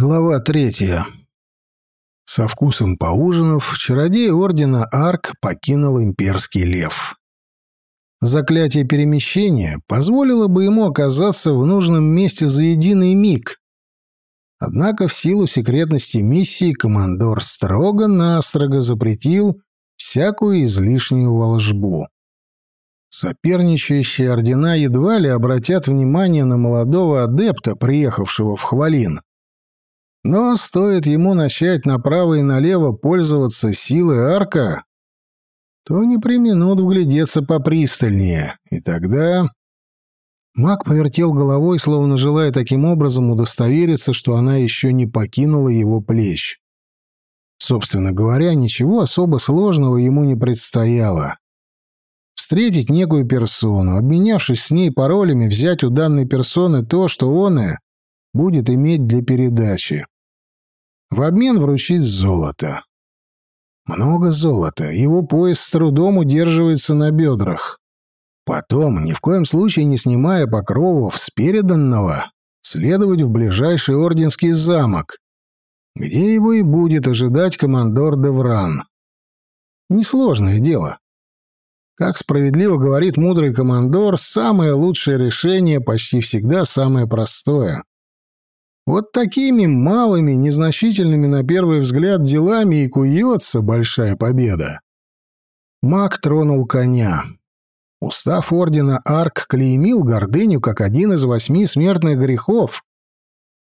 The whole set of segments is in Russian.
Глава третья. Со вкусом поужинав, чародей ордена Арк покинул имперский лев. Заклятие перемещения позволило бы ему оказаться в нужном месте за единый миг. Однако в силу секретности миссии командор строго-настрого запретил всякую излишнюю волжбу. Соперничающие ордена едва ли обратят внимание на молодого адепта, приехавшего в Хвалин но стоит ему начать направо и налево пользоваться силой арка, то не применут вглядеться попристальнее, и тогда... Маг повертел головой, словно желая таким образом удостовериться, что она еще не покинула его плеч. Собственно говоря, ничего особо сложного ему не предстояло. Встретить некую персону, обменявшись с ней паролями, взять у данной персоны то, что он и будет иметь для передачи. В обмен вручить золото. Много золота, его пояс с трудом удерживается на бедрах. Потом, ни в коем случае не снимая покровов с переданного, следовать в ближайший орденский замок, где его и будет ожидать командор Девран. Несложное дело. Как справедливо говорит мудрый командор, самое лучшее решение почти всегда самое простое. Вот такими малыми, незначительными на первый взгляд делами и куется большая победа. Маг тронул коня. Устав ордена Арк клеймил гордыню как один из восьми смертных грехов,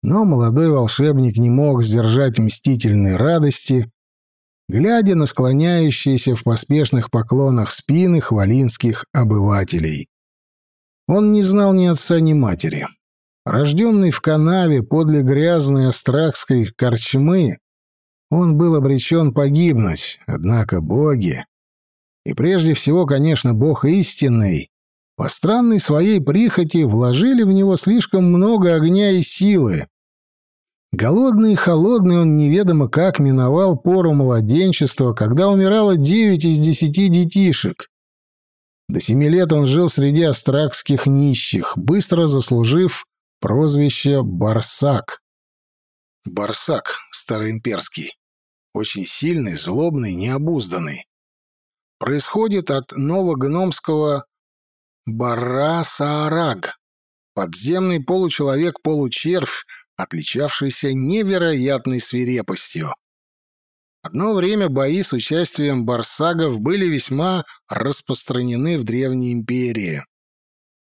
но молодой волшебник не мог сдержать мстительной радости, глядя на склоняющиеся в поспешных поклонах спины хвалинских обывателей. Он не знал ни отца, ни матери. Рожденный в канаве подле грязной астрахской корчмы, он был обречен погибнуть, однако боги, и прежде всего, конечно, бог истинный, по странной своей прихоти вложили в него слишком много огня и силы. Голодный и холодный он неведомо как миновал пору младенчества, когда умирало девять из десяти детишек. До семи лет он жил среди астракских нищих, быстро заслужив Прозвище Барсак. Барсак, староимперский. Очень сильный, злобный, необузданный. Происходит от новогномского Барасаараг. Подземный получеловек-получервь, отличавшийся невероятной свирепостью. Одно время бои с участием барсагов были весьма распространены в Древней империи.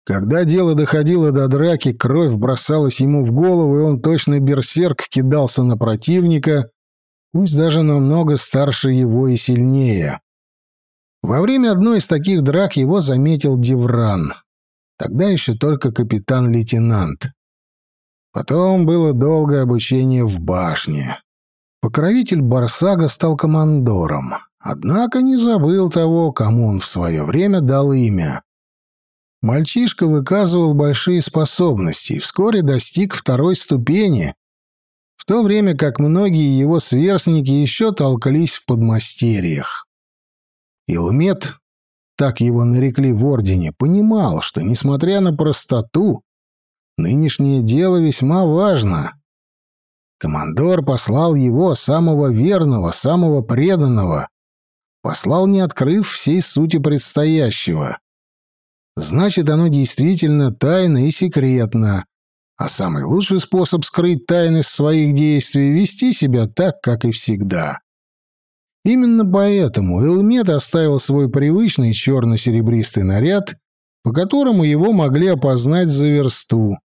Когда дело доходило до драки, кровь бросалась ему в голову, и он точно берсерк кидался на противника, пусть даже намного старше его и сильнее. Во время одной из таких драк его заметил Девран. Тогда еще только капитан-лейтенант. Потом было долгое обучение в башне. Покровитель Барсага стал командором, однако не забыл того, кому он в свое время дал имя. Мальчишка выказывал большие способности и вскоре достиг второй ступени, в то время как многие его сверстники еще толкались в подмастерьях. Илмет, так его нарекли в Ордене, понимал, что, несмотря на простоту, нынешнее дело весьма важно. Командор послал его, самого верного, самого преданного, послал, не открыв всей сути предстоящего. Значит, оно действительно тайно и секретно. А самый лучший способ скрыть тайность своих действий — вести себя так, как и всегда. Именно поэтому Элмет оставил свой привычный черно-серебристый наряд, по которому его могли опознать за версту.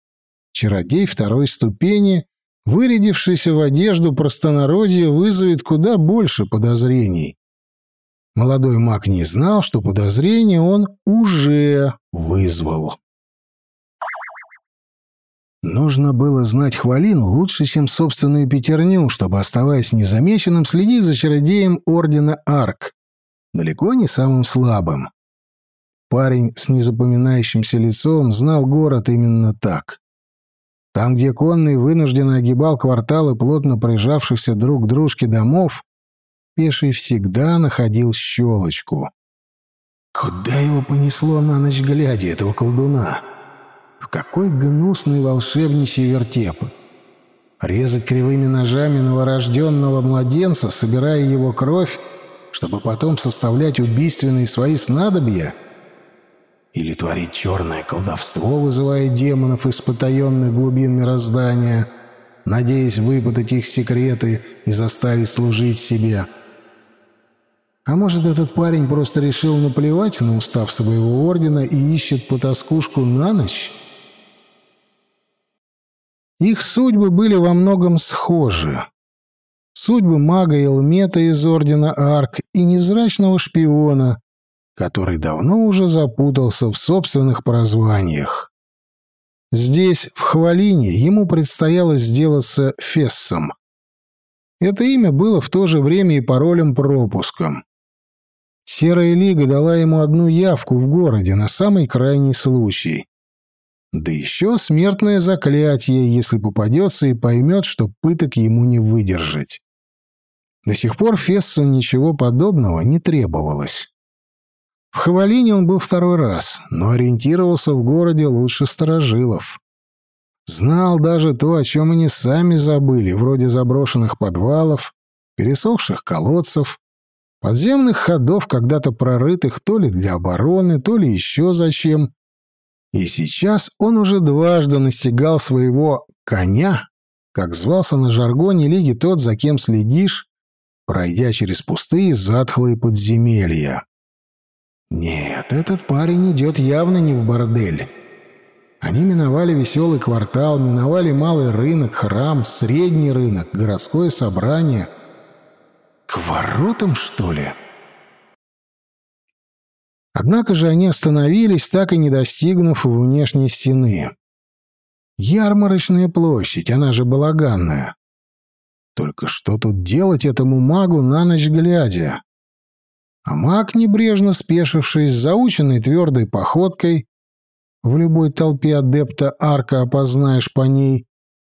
Чародей второй ступени, вырядившийся в одежду простонародья, вызовет куда больше подозрений. Молодой маг не знал, что подозрение он уже вызвал. Нужно было знать Хвалин лучше, чем собственную пятерню, чтобы, оставаясь незамеченным, следить за чародеем Ордена Арк, далеко не самым слабым. Парень с незапоминающимся лицом знал город именно так. Там, где конный вынужденно огибал кварталы плотно прижавшихся друг к дружке домов, Пеший всегда находил щелочку. Куда его понесло на ночь глядя, этого колдуна? В какой гнусный волшебничий вертеп? резать кривыми ножами новорожденного младенца, собирая его кровь, чтобы потом составлять убийственные свои снадобья? Или творить черное колдовство, вызывая демонов из потаенных глубин мироздания, надеясь выпутать их секреты и заставить служить себе? А может, этот парень просто решил наплевать на устав своего ордена и ищет потаскушку на ночь? Их судьбы были во многом схожи. Судьбы мага Элмета из Ордена Арк и невзрачного шпиона, который давно уже запутался в собственных прозваниях. Здесь, в Хвалине, ему предстояло сделаться Фессом. Это имя было в то же время и паролем-пропуском. Серая Лига дала ему одну явку в городе на самый крайний случай. Да еще смертное заклятие, если попадется и поймет, что пыток ему не выдержать. До сих пор Фессу ничего подобного не требовалось. В Хавалине он был второй раз, но ориентировался в городе лучше старожилов. Знал даже то, о чем они сами забыли, вроде заброшенных подвалов, пересохших колодцев, подземных ходов, когда-то прорытых то ли для обороны, то ли еще зачем, и сейчас он уже дважды настигал своего «коня», как звался на жаргоне лиги тот, за кем следишь, пройдя через пустые затхлые подземелья. Нет, этот парень идет явно не в бордель. Они миновали веселый квартал, миновали малый рынок, храм, средний рынок, городское собрание. К воротам, что ли? — Однако же они остановились, так и не достигнув внешней стены. Ярмарочная площадь, она же балаганная. Только что тут делать этому магу на ночь глядя? А маг, небрежно спешившись, заученной твердой походкой, в любой толпе адепта арка опознаешь по ней,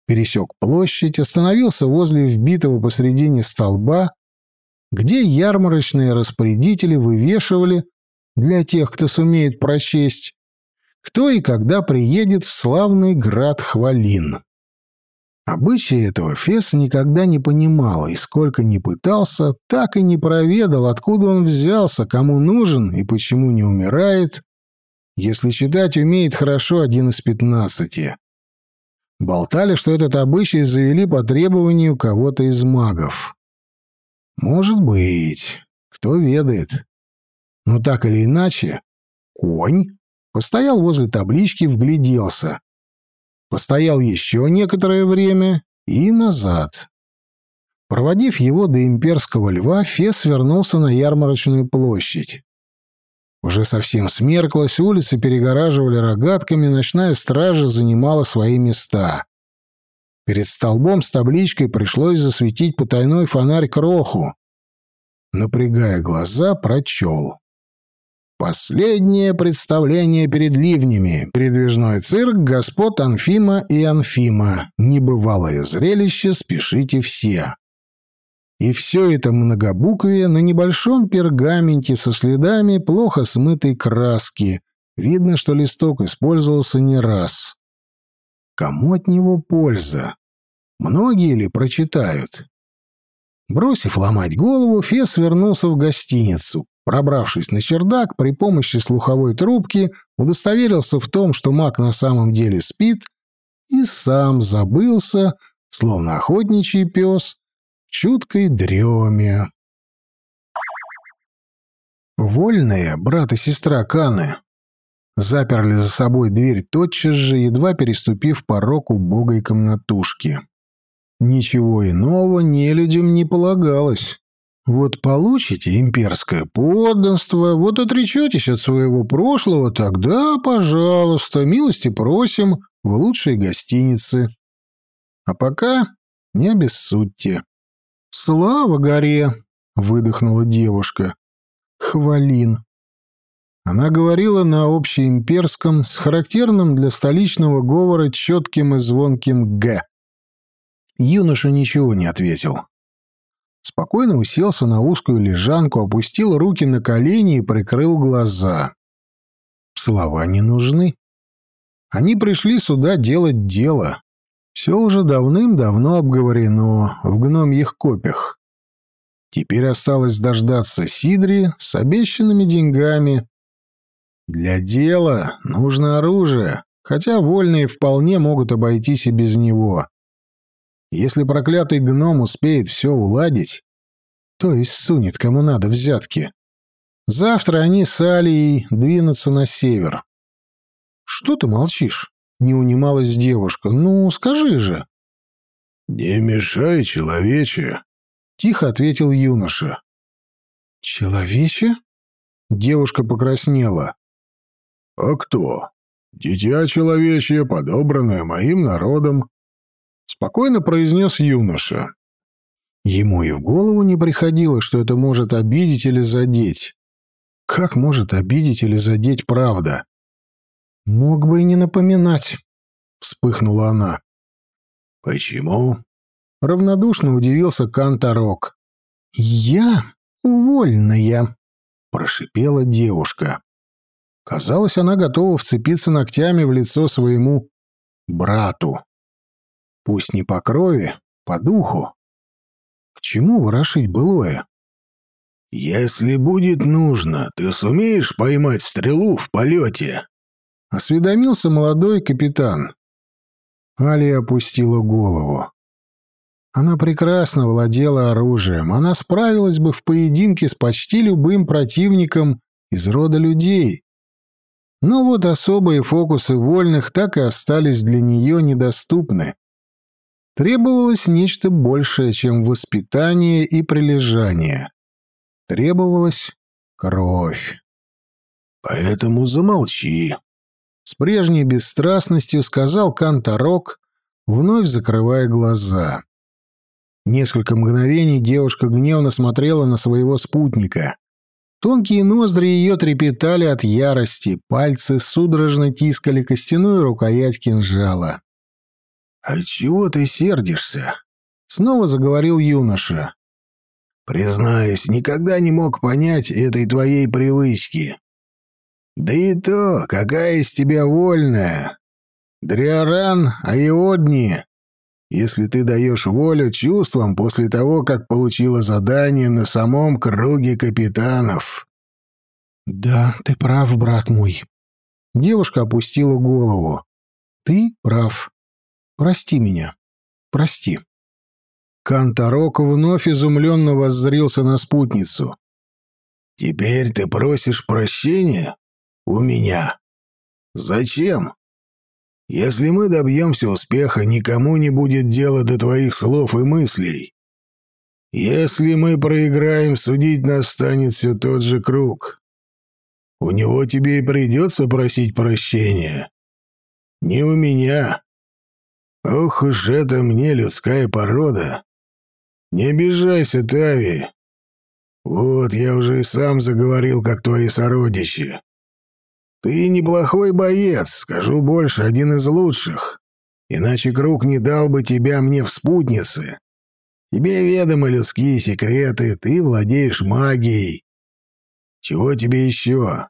пересек площадь, остановился возле вбитого посредине столба, где ярмарочные распорядители вывешивали для тех, кто сумеет прочесть, кто и когда приедет в славный град Хвалин. Обычаи этого Фес никогда не понимал, и сколько ни пытался, так и не проведал, откуда он взялся, кому нужен и почему не умирает, если читать умеет хорошо один из пятнадцати. Болтали, что этот обычай завели по требованию кого-то из магов. Может быть, кто ведает. Но так или иначе, конь постоял возле таблички, вгляделся. Постоял еще некоторое время и назад. Проводив его до имперского льва, Фес вернулся на ярмарочную площадь. Уже совсем смерклась, улицы перегораживали рогатками, ночная стража занимала свои места. Перед столбом с табличкой пришлось засветить потайной фонарь кроху. Напрягая глаза, прочел. Последнее представление перед ливнями. Передвижной цирк господ Анфима и Анфима. Небывалое зрелище, спешите все. И все это многобуквие на небольшом пергаменте со следами плохо смытой краски. Видно, что листок использовался не раз. Кому от него польза? Многие ли прочитают? Бросив ломать голову, Фес вернулся в гостиницу. Пробравшись на чердак, при помощи слуховой трубки удостоверился в том, что маг на самом деле спит, и сам забылся, словно охотничий пес, в чуткой дреме. Вольные, брат и сестра Каны, заперли за собой дверь тотчас же, едва переступив порог убогой комнатушки. Ничего иного нелюдям не полагалось. Вот получите имперское подданство, вот отречетесь от своего прошлого, тогда, пожалуйста, милости просим в лучшей гостинице. А пока не обессудьте. «Слава горе!» — выдохнула девушка. «Хвалин». Она говорила на общеимперском с характерным для столичного говора четким и звонким «г». Юноша ничего не ответил. Спокойно уселся на узкую лежанку, опустил руки на колени и прикрыл глаза. Слова не нужны. Они пришли сюда делать дело. Все уже давным-давно обговорено в гномьих копях. Теперь осталось дождаться Сидри с обещанными деньгами. Для дела нужно оружие, хотя вольные вполне могут обойтись и без него. Если проклятый гном успеет все уладить, то есть сунет кому надо взятки, завтра они с Алией двинутся на север. «Что ты молчишь?» — не унималась девушка. «Ну, скажи же». «Не мешай, человече», — тихо ответил юноша. «Человече?» — девушка покраснела. «А кто? Дитя человечье, подобранное моим народом», — спокойно произнес юноша. Ему и в голову не приходило, что это может обидеть или задеть. Как может обидеть или задеть правда? «Мог бы и не напоминать», — вспыхнула она. «Почему?» — равнодушно удивился Канторок. «Я вольная», — прошипела девушка. Казалось, она готова вцепиться ногтями в лицо своему брату. Пусть не по крови, по духу. К чему ворошить былое? «Если будет нужно, ты сумеешь поймать стрелу в полете?» Осведомился молодой капитан. Алия опустила голову. Она прекрасно владела оружием, она справилась бы в поединке с почти любым противником из рода людей. Но вот особые фокусы вольных так и остались для нее недоступны. Требовалось нечто большее, чем воспитание и прилежание. Требовалась кровь. «Поэтому замолчи», с прежней бесстрастностью сказал Канторок, вновь закрывая глаза. Несколько мгновений девушка гневно смотрела на своего спутника. Тонкие ноздри ее трепетали от ярости, пальцы судорожно тискали костяную рукоять кинжала. «А чего ты сердишься?» — снова заговорил юноша. «Признаюсь, никогда не мог понять этой твоей привычки. Да и то, какая из тебя вольная. Дриаран Айодни, если ты даешь волю чувствам после того, как получила задание на самом круге капитанов. Да, ты прав, брат мой. Девушка опустила голову. Ты прав. Прости меня. Прости. Канторок вновь изумленно воззрился на спутницу. «Теперь ты просишь прощения?» у меня. Зачем? Если мы добьемся успеха, никому не будет дела до твоих слов и мыслей. Если мы проиграем, судить нас станет все тот же круг. У него тебе и придется просить прощения. Не у меня. Ох уж это мне людская порода. Не обижайся, Тави. Вот я уже и сам заговорил, как твои сородичи. Ты неплохой боец, скажу больше, один из лучших. Иначе круг не дал бы тебя мне в спутнице. Тебе ведомы людские секреты, ты владеешь магией. Чего тебе еще?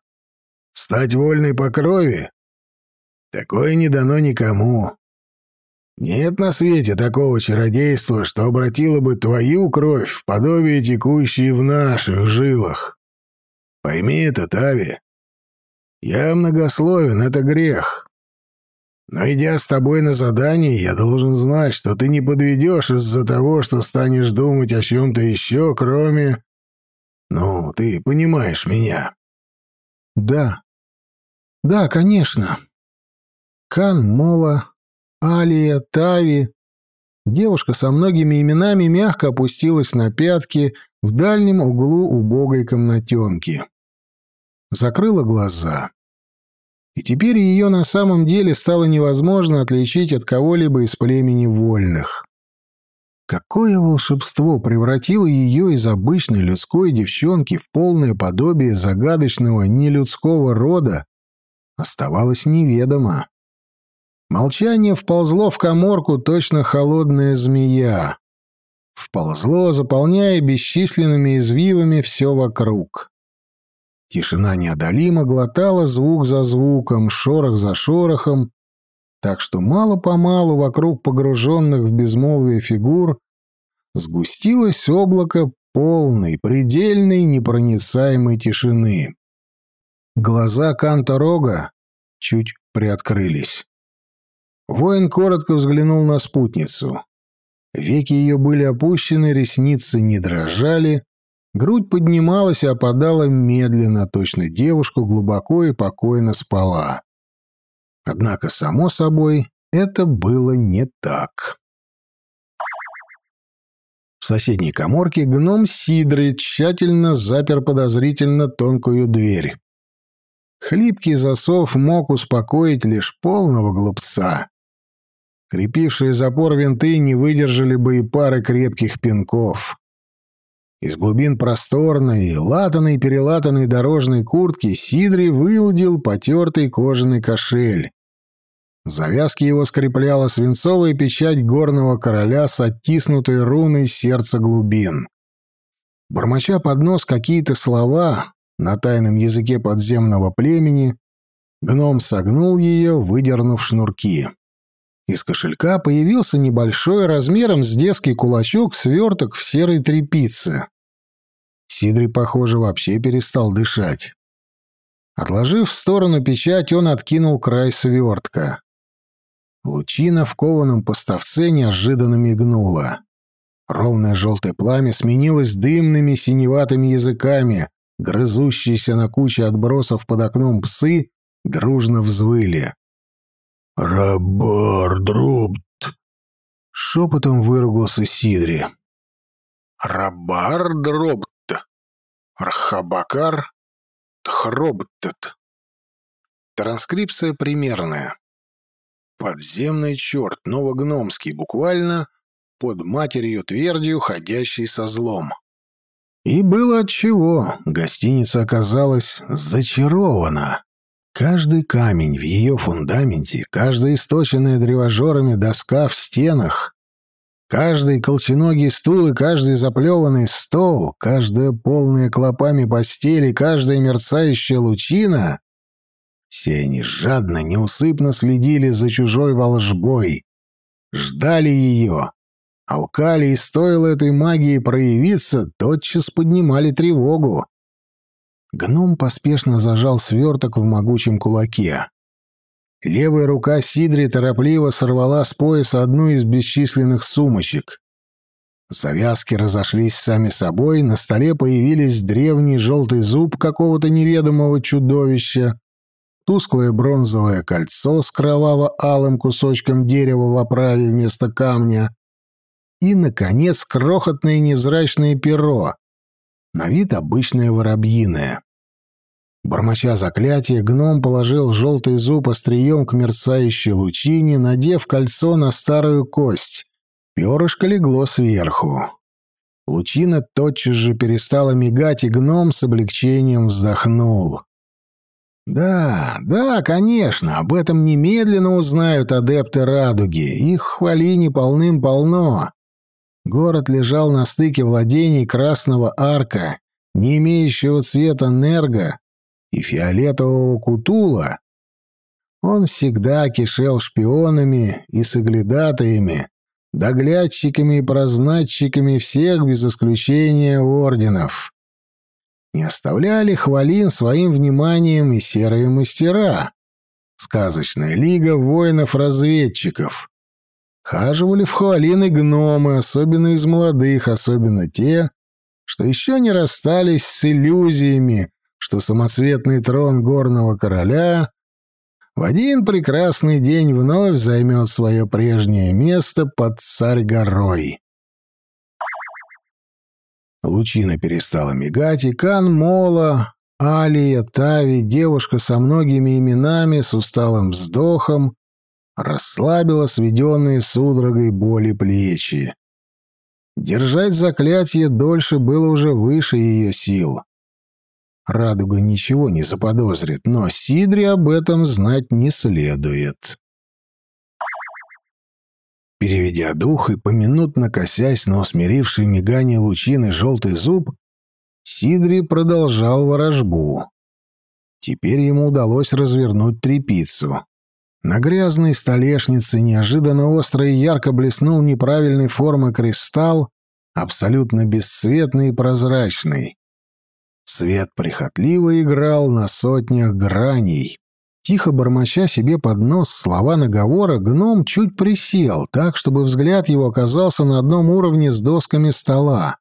Стать вольной по крови? Такое не дано никому. Нет на свете такого чародейства, что обратило бы твою кровь в подобие текущей в наших жилах. Пойми это, Тави. Я многословен, это грех. Но идя с тобой на задание, я должен знать, что ты не подведешь из-за того, что станешь думать о чем-то еще, кроме... Ну, ты понимаешь меня. Да. Да, конечно. Кан, Мола, Алия, Тави. Девушка со многими именами мягко опустилась на пятки в дальнем углу убогой комнатенки закрыла глаза. И теперь ее на самом деле стало невозможно отличить от кого-либо из племени вольных. Какое волшебство превратило ее из обычной людской девчонки в полное подобие загадочного нелюдского рода, оставалось неведомо. Молчание вползло в коморку точно холодная змея. Вползло, заполняя бесчисленными извивами все вокруг. Тишина неодолимо глотала звук за звуком, шорох за шорохом, так что мало-помалу вокруг погруженных в безмолвие фигур сгустилось облако полной, предельной, непроницаемой тишины. Глаза Канта Рога чуть приоткрылись. Воин коротко взглянул на спутницу. Веки ее были опущены, ресницы не дрожали, грудь поднималась и опадала медленно, точно девушка глубоко и покойно спала. Однако, само собой, это было не так. В соседней коморке гном Сидры тщательно запер подозрительно тонкую дверь. Хлипкий засов мог успокоить лишь полного глупца. Крепившие запор винты не выдержали бы и пары крепких пинков. Из глубин просторной, латаной-перелатанной дорожной куртки Сидри выудил потертый кожаный кошель. Завязки его скрепляла свинцовая печать горного короля с оттиснутой руной сердца глубин. Бормоча под нос какие-то слова на тайном языке подземного племени, гном согнул ее, выдернув шнурки. Из кошелька появился небольшой, размером с детский кулачок, сверток в серой тряпице. Сидри, похоже, вообще перестал дышать. Отложив в сторону печать, он откинул край свертка. Лучина в кованом поставце неожиданно мигнула. Ровное желтое пламя сменилось дымными синеватыми языками, грызущиеся на куче отбросов под окном псы дружно взвыли. «Рабар дробт!» — шепотом выругался Сидри. «Рабар дробт! Рхабакар тхробтет!» Транскрипция примерная. Подземный черт, новогномский, буквально под матерью твердью, ходящий со злом. И было отчего. Гостиница оказалась зачарована. Каждый камень в ее фундаменте, каждая источенная древожорами доска в стенах, каждый колченогий стул и каждый заплеванный стол, каждая полная клопами постели, каждая мерцающая лучина все они жадно, неусыпно следили за чужой волжбой, ждали ее, алкали, и стоило этой магии проявиться, тотчас поднимали тревогу. Гном поспешно зажал сверток в могучем кулаке. Левая рука Сидри торопливо сорвала с пояса одну из бесчисленных сумочек. Завязки разошлись сами собой, на столе появились древний желтый зуб какого-то неведомого чудовища, тусклое бронзовое кольцо с кроваво-алым кусочком дерева в оправе вместо камня и, наконец, крохотное невзрачное перо, на вид обычное воробьиное. Бормоча заклятие, гном положил желтый зуб острием к мерцающей лучине, надев кольцо на старую кость. Перышко легло сверху. Лучина тотчас же перестала мигать, и гном с облегчением вздохнул. Да, да, конечно, об этом немедленно узнают адепты Радуги. Их в Хвалине полным-полно. Город лежал на стыке владений Красного Арка, не имеющего цвета Нерга и фиолетового Кутула. Он всегда кишел шпионами и соглядатаями, доглядчиками и прознатчиками всех без исключения орденов. Не оставляли хвалин своим вниманием и серые мастера. Сказочная лига воинов-разведчиков. Хаживали в хвалины гномы, особенно из молодых, особенно те, что еще не расстались с иллюзиями, что самоцветный трон горного короля в один прекрасный день вновь займет свое прежнее место под царь-горой. Лучина перестала мигать, и Кан Мола, Алия, Тави, девушка со многими именами, с усталым вздохом, расслабила сведенные судорогой боли плечи. Держать заклятие дольше было уже выше ее сил. Радуга ничего не заподозрит, но Сидре об этом знать не следует. Переведя дух и поминутно косясь на усмиривший мигание лучины желтый зуб, Сидри продолжал ворожбу. Теперь ему удалось развернуть трепицу. На грязной столешнице неожиданно остро и ярко блеснул неправильной формы кристалл, абсолютно бесцветный и прозрачный. Свет прихотливо играл на сотнях граней. Тихо бормоча себе под нос слова наговора, гном чуть присел, так, чтобы взгляд его оказался на одном уровне с досками стола.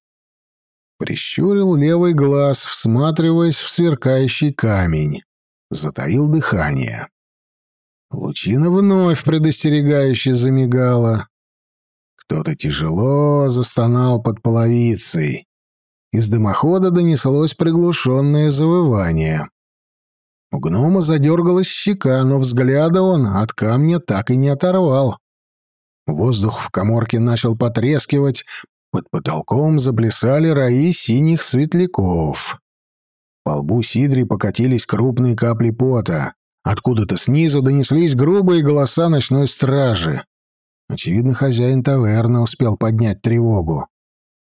Прищурил левый глаз, всматриваясь в сверкающий камень. Затаил дыхание. Лучина вновь предостерегающе замигала. Кто-то тяжело застонал под половицей. Из дымохода донеслось приглушенное завывание. У гнома задергалась щека, но взгляда он от камня так и не оторвал. Воздух в коморке начал потрескивать, под потолком заплясали раи синих светляков. По лбу Сидри покатились крупные капли пота. Откуда-то снизу донеслись грубые голоса ночной стражи. Очевидно, хозяин таверны успел поднять тревогу.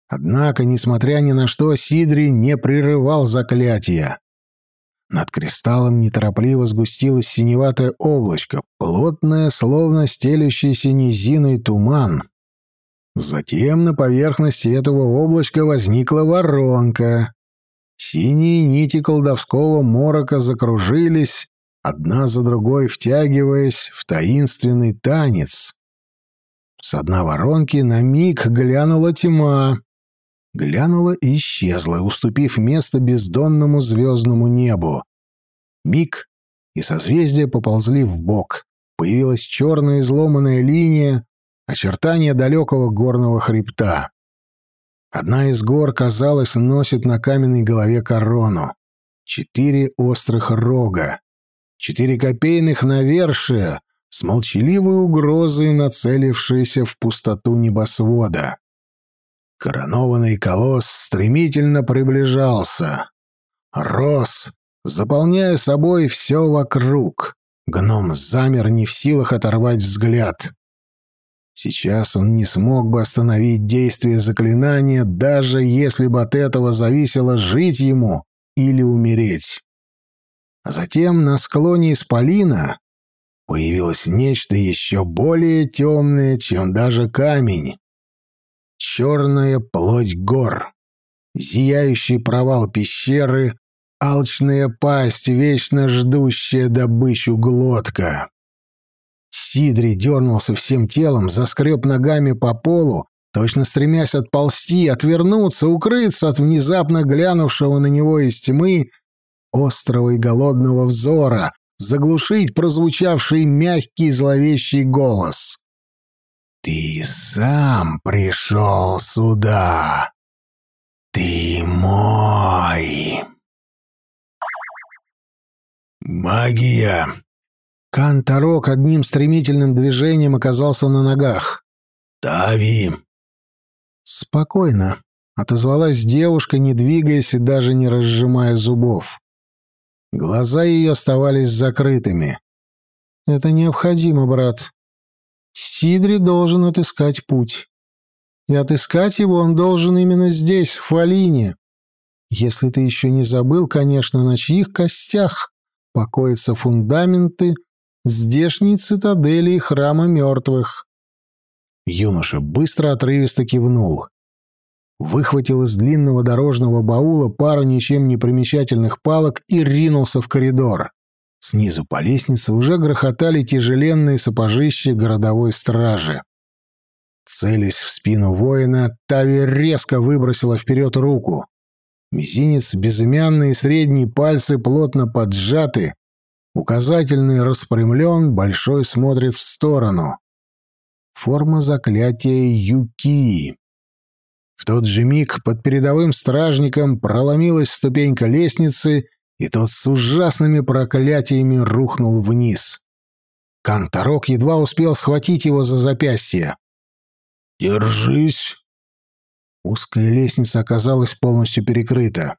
Однако, несмотря ни на что, Сидри не прерывал заклятия. Над кристаллом неторопливо сгустилось синеватое облачко, плотное, словно стелющийся низиной туман. Затем на поверхности этого облачка возникла воронка. Синие нити колдовского морока закружились, одна за другой втягиваясь в таинственный танец. С дна воронки на миг глянула тьма. Глянула и исчезла, уступив место бездонному звездному небу. Миг, и созвездия поползли в бок. Появилась черная изломанная линия, очертания далекого горного хребта. Одна из гор, казалось, носит на каменной голове корону. Четыре острых рога, четыре копейных навершия с молчаливой угрозой, нацелившиеся в пустоту небосвода. Коронованный колосс стремительно приближался. Рос, заполняя собой все вокруг. Гном замер не в силах оторвать взгляд. Сейчас он не смог бы остановить действие заклинания, даже если бы от этого зависело жить ему или умереть. А затем на склоне исполина появилось нечто еще более темное, чем даже камень. Черная плоть гор, зияющий провал пещеры, алчная пасть, вечно ждущая добычу глотка. Сидри дернулся всем телом, заскреб ногами по полу, точно стремясь отползти, отвернуться, укрыться от внезапно глянувшего на него из тьмы острого и голодного взора, заглушить прозвучавший мягкий зловещий голос. «Ты сам пришел сюда! Ты мой!» «Магия!» Канторок одним стремительным движением оказался на ногах. «Тави!» «Спокойно», — отозвалась девушка, не двигаясь и даже не разжимая зубов. Глаза ее оставались закрытыми. «Это необходимо, брат. Сидри должен отыскать путь. И отыскать его он должен именно здесь, в Фалине. Если ты еще не забыл, конечно, на чьих костях покоятся фундаменты здешней цитадели и храма мертвых. Юноша быстро отрывисто кивнул. Выхватил из длинного дорожного баула пару ничем не примечательных палок и ринулся в коридор. Снизу по лестнице уже грохотали тяжеленные сапожища городовой стражи. Целясь в спину воина, Тави резко выбросила вперед руку. Мизинец, безымянные средние пальцы плотно поджаты, Указательный распрямлен, большой смотрит в сторону. Форма заклятия Юки. В тот же миг под передовым стражником проломилась ступенька лестницы, и тот с ужасными проклятиями рухнул вниз. Канторок едва успел схватить его за запястье. «Держись!» Узкая лестница оказалась полностью перекрыта.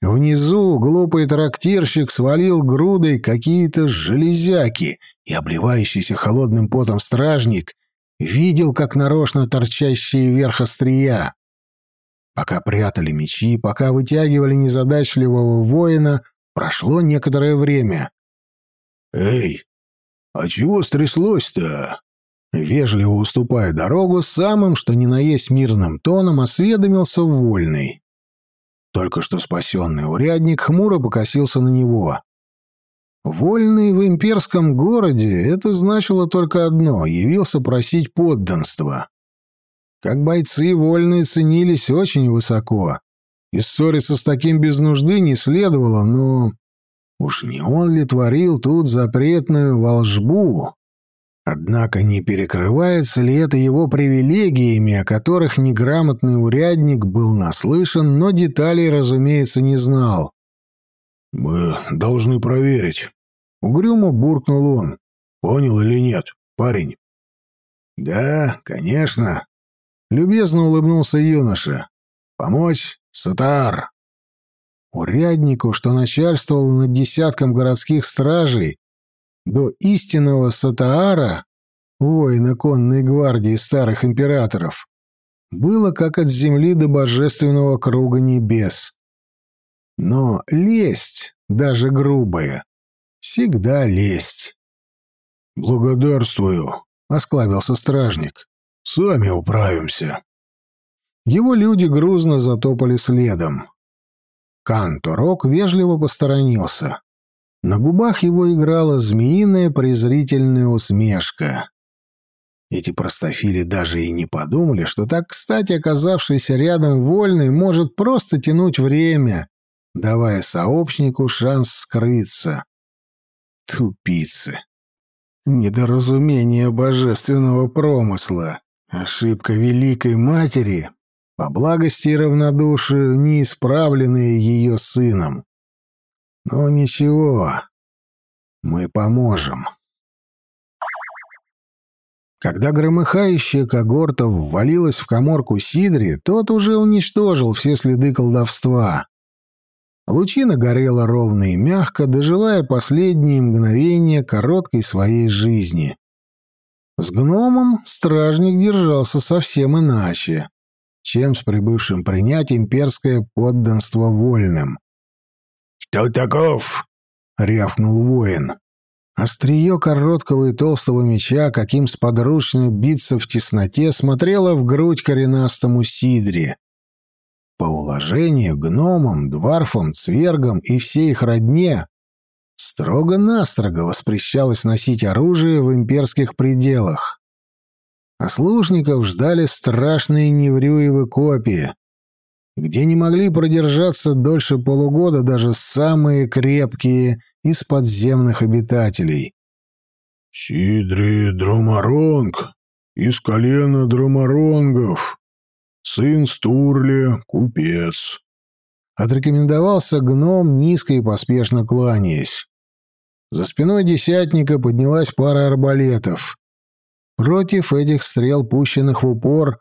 Внизу глупый трактирщик свалил грудой какие-то железяки, и обливающийся холодным потом стражник видел, как нарочно торчащие вверх острия. Пока прятали мечи, пока вытягивали незадачливого воина, прошло некоторое время. «Эй, А чего стряслось-то?» Вежливо уступая дорогу, самым, что ни на есть мирным тоном, осведомился Вольный. Только что спасенный урядник хмуро покосился на него. Вольный в имперском городе — это значило только одно — явился просить подданства. Как бойцы вольные ценились очень высоко, и ссориться с таким без нужды не следовало, но... Уж не он ли творил тут запретную волжбу? Однако не перекрывается ли это его привилегиями, о которых неграмотный урядник был наслышан, но деталей, разумеется, не знал? «Мы должны проверить», — угрюмо буркнул он. «Понял или нет, парень?» «Да, конечно», — любезно улыбнулся юноша. «Помочь, Сатар?» Уряднику, что начальствовал над десятком городских стражей, до истинного Сатаара, воина конной гвардии старых императоров, было как от земли до божественного круга небес. Но лесть, даже грубая, всегда лесть. «Благодарствую», — осклабился стражник. «Сами управимся». Его люди грузно затопали следом. Канторок вежливо посторонился. На губах его играла змеиная презрительная усмешка. Эти простофили даже и не подумали, что так, кстати, оказавшийся рядом вольный может просто тянуть время, давая сообщнику шанс скрыться. Тупицы. Недоразумение божественного промысла. Ошибка Великой Матери, по благости и равнодушию, не исправленные ее сыном. «Ну ничего, мы поможем». Когда громыхающая когорта ввалилась в коморку Сидри, тот уже уничтожил все следы колдовства. Лучина горела ровно и мягко, доживая последние мгновения короткой своей жизни. С гномом стражник держался совсем иначе, чем с прибывшим принять имперское подданство вольным. «Кто таков?» — рявкнул воин. Острие короткого и толстого меча, каким сподручно биться в тесноте, смотрело в грудь коренастому Сидре. По уложению гномам, дварфам, цвергам и всей их родне строго-настрого воспрещалось носить оружие в имперских пределах. А служников ждали страшные неврюевы копии, где не могли продержаться дольше полугода даже самые крепкие из подземных обитателей. «Сидри Дромаронг, из колена Дромаронгов, сын Стурли, купец», — отрекомендовался гном, низко и поспешно кланяясь. За спиной десятника поднялась пара арбалетов. Против этих стрел, пущенных в упор,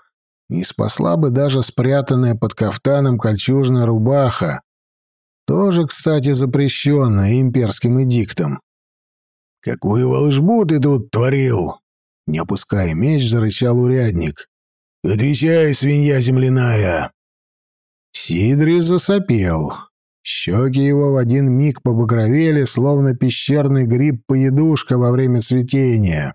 не спасла бы даже спрятанная под кафтаном кольчужная рубаха, тоже, кстати, запрещенная имперским эдиктом. «Какую волшбу ты тут творил?» Не опуская меч, зарычал урядник. «Отвечай, свинья земляная!» Сидри засопел. Щеки его в один миг побагровели, словно пещерный гриб-поедушка во время цветения.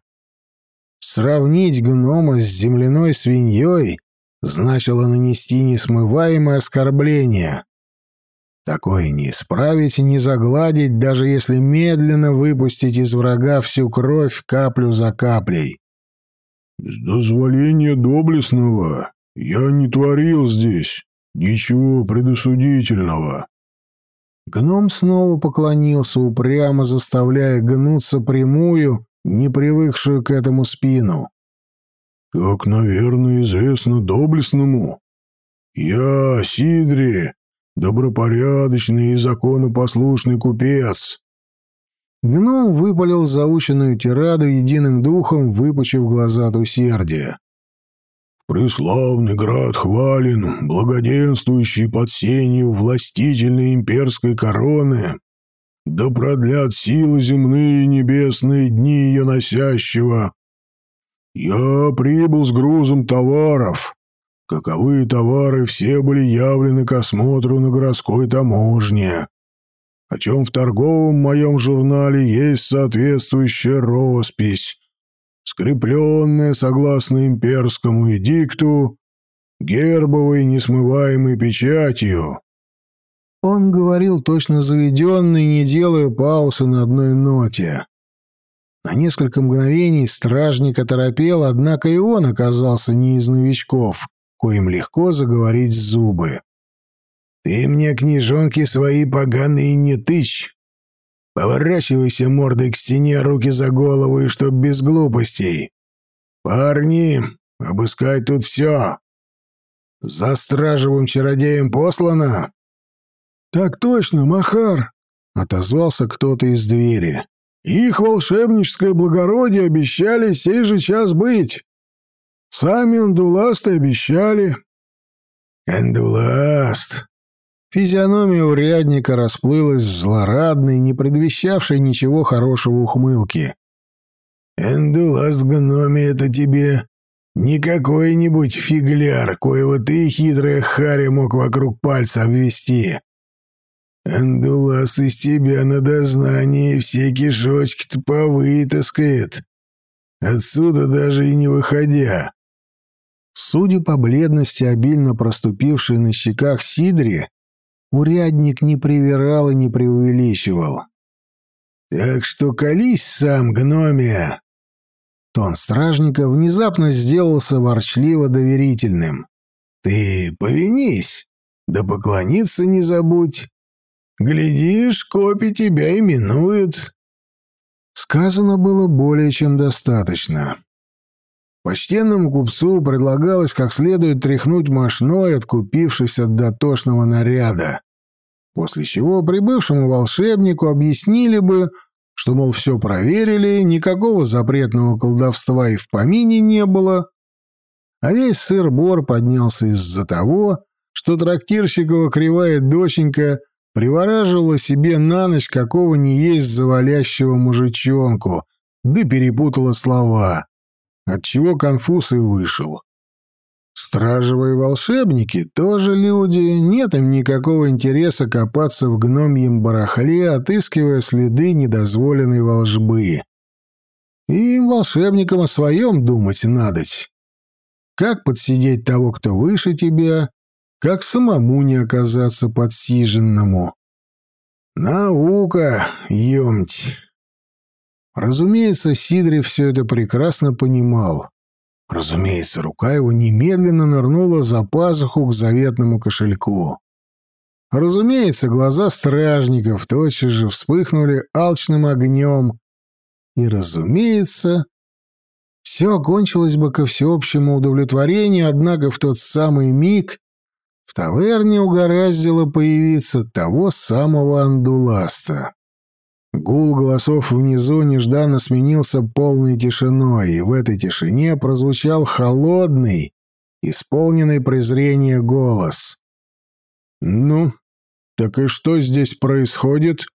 Сравнить гнома с земляной свиньей значило нанести несмываемое оскорбление. Такое не исправить и не загладить, даже если медленно выпустить из врага всю кровь каплю за каплей. «С дозволения доблестного я не творил здесь ничего предосудительного». Гном снова поклонился, упрямо заставляя гнуться прямую не привыкшую к этому спину. «Как, наверное, известно доблестному, я, Сидри, добропорядочный и законопослушный купец». Гном выпалил заученную тираду единым духом, выпучив глаза от усердия. «Преславный град хвален, благоденствующий под сенью властительной имперской короны, да продлят силы земные и небесные дни ее носящего. Я прибыл с грузом товаров. Каковые товары все были явлены к осмотру на городской таможне. О чем в торговом моем журнале есть соответствующая роспись, скрепленная, согласно имперскому эдикту, гербовой несмываемой печатью». Он говорил точно заведенный, не делая паузы на одной ноте. На несколько мгновений стражник оторопел, однако и он оказался не из новичков, коим легко заговорить зубы. «Ты мне книжонки свои поганые не тычь. Поворачивайся мордой к стене, руки за голову и чтоб без глупостей. Парни, обыскать тут все. За стражевым чародеем послано?» «Так точно, Махар!» — отозвался кто-то из двери. «Их волшебническое благородие обещали сей же час быть. Сами андуласты обещали». «Эндуласт!» Физиономия урядника расплылась в злорадной, не предвещавшей ничего хорошего ухмылки. «Эндуласт гноми это тебе не какой-нибудь фигляр, коего ты, хитрая харя, мог вокруг пальца обвести. Эндулас из тебя на дознание все кишочки-то повытаскает, отсюда даже и не выходя». Судя по бледности, обильно проступившей на щеках Сидри, урядник не привирал и не преувеличивал. «Так что колись сам, гномия!» Тон стражника внезапно сделался ворчливо доверительным. «Ты повинись, да поклониться не забудь. Глядишь, копи тебя именуют». Сказано было более чем достаточно. Почтенному купцу предлагалось как следует тряхнуть мошной, откупившись от дотошного наряда, после чего прибывшему волшебнику объяснили бы, что, мол, все проверили, никакого запретного колдовства и в помине не было, а весь сыр-бор поднялся из-за того, что трактирщикова кривая доченька привораживала себе на ночь какого не есть завалящего мужичонку, да перепутала слова отчего конфуз и вышел. Стражевые волшебники тоже люди, нет им никакого интереса копаться в гномьем барахле, отыскивая следы недозволенной волжбы. Им, волшебникам, о своем думать надоть. Как подсидеть того, кто выше тебя, как самому не оказаться подсиженному. Наука, ёмть. Разумеется, Сидри все это прекрасно понимал. Разумеется, рука его немедленно нырнула за пазуху к заветному кошельку. Разумеется, глаза стражников тотчас же вспыхнули алчным огнем. И, разумеется, все окончилось бы ко всеобщему удовлетворению, однако в тот самый миг в таверне угораздило появиться того самого андуласта. Гул голосов внизу нежданно сменился полной тишиной, и в этой тишине прозвучал холодный, исполненный презрения голос. «Ну, так и что здесь происходит?»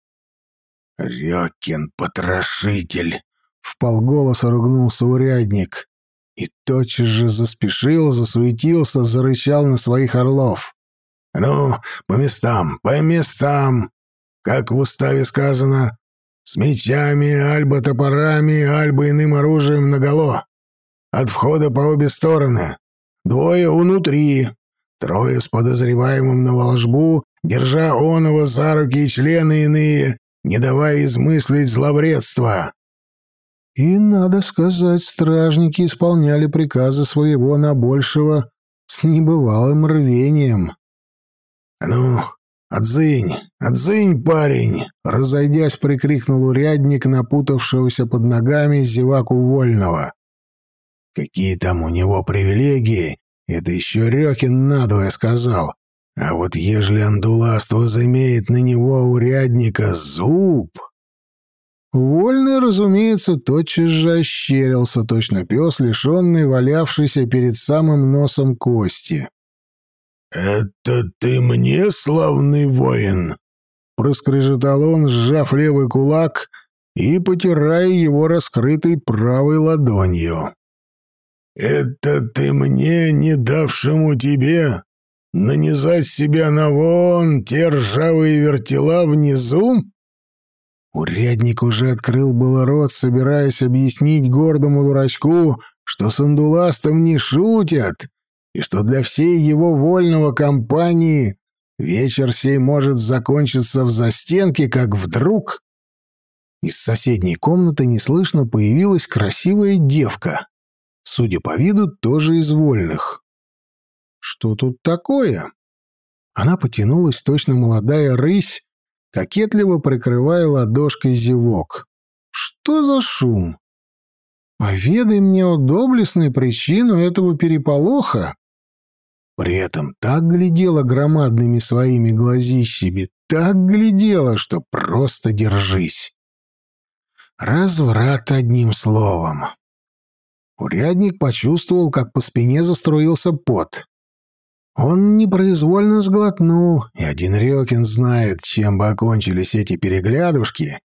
«Рёкин потрошитель!» — вполголоса ругнулся урядник. И тотчас же заспешил, засуетился, зарычал на своих орлов. «Ну, по местам, по местам! Как в уставе сказано, с мечами, альба топорами, альба иным оружием наголо. От входа по обе стороны. Двое внутри. Трое с подозреваемым на волжбу, держа оного за руки и члены иные, не давая измыслить зловредства. И, надо сказать, стражники исполняли приказы своего на большего с небывалым рвением. «Ну, «Отзынь! Отзынь, парень!» Разойдясь, прикрикнул урядник напутавшегося под ногами зеваку вольного. «Какие там у него привилегии, это еще Рёкин надвое сказал. А вот ежели Андуласт возымеет на него урядника зуб...» Вольный, разумеется, тотчас же ощерился, точно пес, лишенный валявшийся перед самым носом кости. «Это ты мне, славный воин?» Проскрежетал он, сжав левый кулак и потирая его раскрытой правой ладонью. «Это ты мне, не давшему тебе, нанизать себя на вон те ржавые вертела внизу?» Урядник уже открыл было рот, собираясь объяснить гордому дурачку, что с андуластом не шутят, и что для всей его вольного компании вечер сей может закончиться в застенке, как вдруг из соседней комнаты неслышно появилась красивая девка, судя по виду, тоже из вольных. Что тут такое? Она потянулась, точно молодая рысь, кокетливо прикрывая ладошкой зевок. Что за шум? Поведай мне о доблестной причину этого переполоха. При этом так глядела громадными своими глазищами, так глядела, что просто держись. Разврат одним словом. Урядник почувствовал, как по спине заструился пот. Он непроизвольно сглотнул, и один Рёкин знает, чем бы окончились эти переглядушки,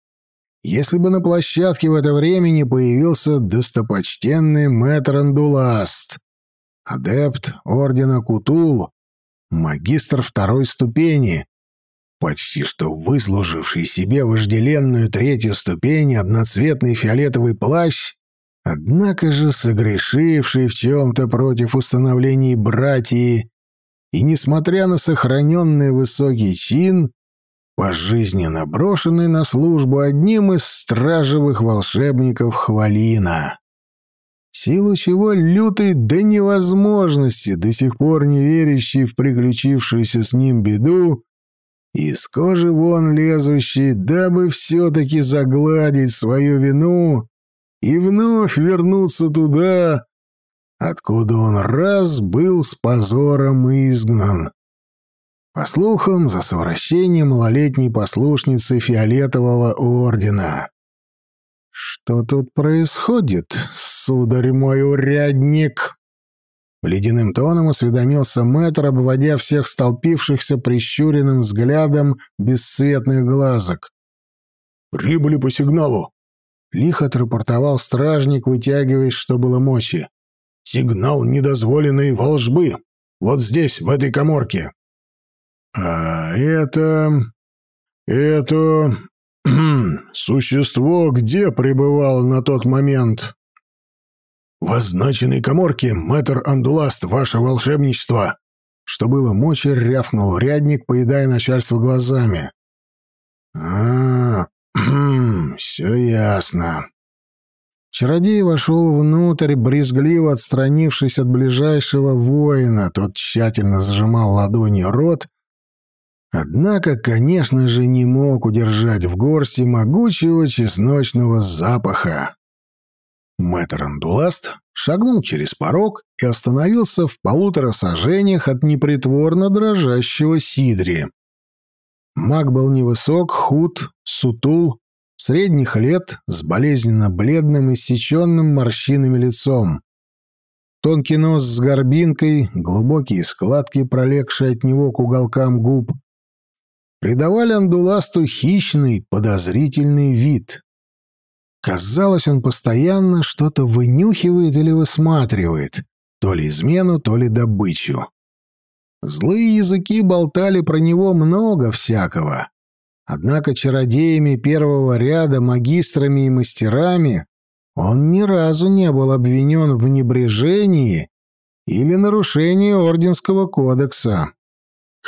если бы на площадке в это время не появился достопочтенный мэтр Андуласт, адепт ордена Кутул, магистр второй ступени, почти что выслуживший себе вожделенную третью ступень одноцветный фиолетовый плащ, однако же согрешивший в чем-то против установлений братьи и, несмотря на сохраненный высокий чин, пожизненно брошенный на службу одним из стражевых волшебников Хвалина. Силу чего лютый до невозможности, до сих пор не верящий в приключившуюся с ним беду, из кожи вон лезущий, дабы все-таки загладить свою вину и вновь вернуться туда, откуда он раз был с позором изгнан. По слухам, за совращение малолетней послушницы Фиолетового ордена. «Что тут происходит, сударь мой урядник?» Ледяным тоном осведомился мэтр, обводя всех столпившихся прищуренным взглядом бесцветных глазок. «Прибыли по сигналу!» — лихо отрапортовал стражник, вытягиваясь, что было мочи. «Сигнал недозволенной волжбы! Вот здесь, в этой коморке!» «А это... это... существо где пребывало на тот момент?» «В означенной коморке, мэтр Андуласт, ваше волшебничество!» Что было мочи, рявкнул рядник, поедая начальство глазами. а, все ясно». Чародей вошел внутрь, брезгливо отстранившись от ближайшего воина. Тот тщательно зажимал ладонью рот, однако, конечно же, не мог удержать в горсти могучего чесночного запаха. Мэтр Андуласт шагнул через порог и остановился в полутора сажениях от непритворно дрожащего Сидри. Маг был невысок, худ, сутул, средних лет, с болезненно бледным, иссеченным морщинами лицом. Тонкий нос с горбинкой, глубокие складки, пролегшие от него к уголкам губ, придавали Андуласту хищный, подозрительный вид. Казалось, он постоянно что-то вынюхивает или высматривает, то ли измену, то ли добычу. Злые языки болтали про него много всякого. Однако чародеями первого ряда, магистрами и мастерами он ни разу не был обвинен в небрежении или нарушении Орденского кодекса.